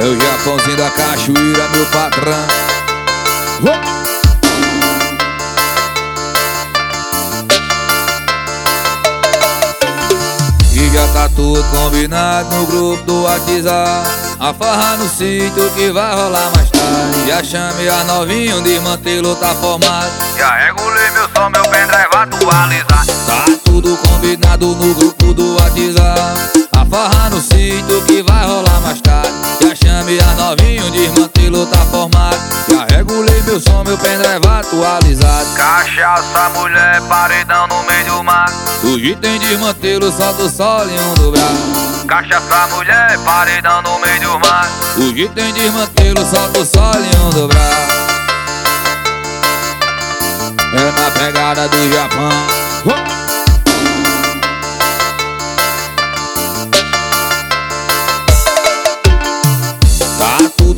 É o Japãozinho da cachoeira, meu patrão. E já tá tudo combinado no grupo do WhatsApp. A farra no sítio que vai rolar mais tarde. Já chame a novinho de mantê-lo tá formado. Já regulei meu som, meu pendrive atualizar Tá tudo combinado no grupo do WhatsApp. A farra no sítio que vai rolar mais meu som, meu pendrive atualizado. Cachaça, mulher, paredão no meio do mar. De mantê-lo só do sol e um do braço Cachaça, mulher, paredão no meio do mar. De mantê-lo só do sol e um do braço É na pegada do Japão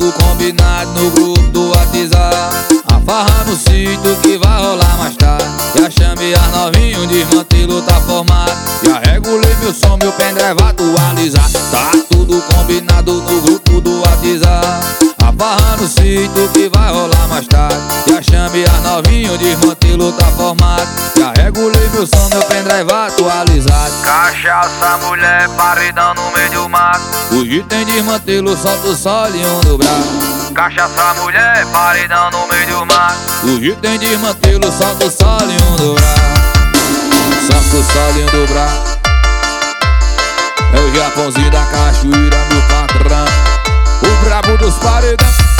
tudo combinado no grupo do WhatsApp. A farra no sítio que vai rolar mais tarde. Já a novinho, desmantelo tá formado. Já regulei meu som, meu pendrive atualizar Tá tudo combinado no grupo do WhatsApp. A farra no sítio que vai rolar mais tarde. Já a novinho, desmantelo tá formado Meu som, meu pendrive atualizado. Cachaça, mulher, paredão no meio do mar O item desmantelo só do sol e um do braço. Cachaça, mulher, paredão no meio do mar O item desmantelo só do sol e um do braço. Só do sol e um do braço. É o Japãozinho da cachoeira, meu patrão. O brabo dos paredão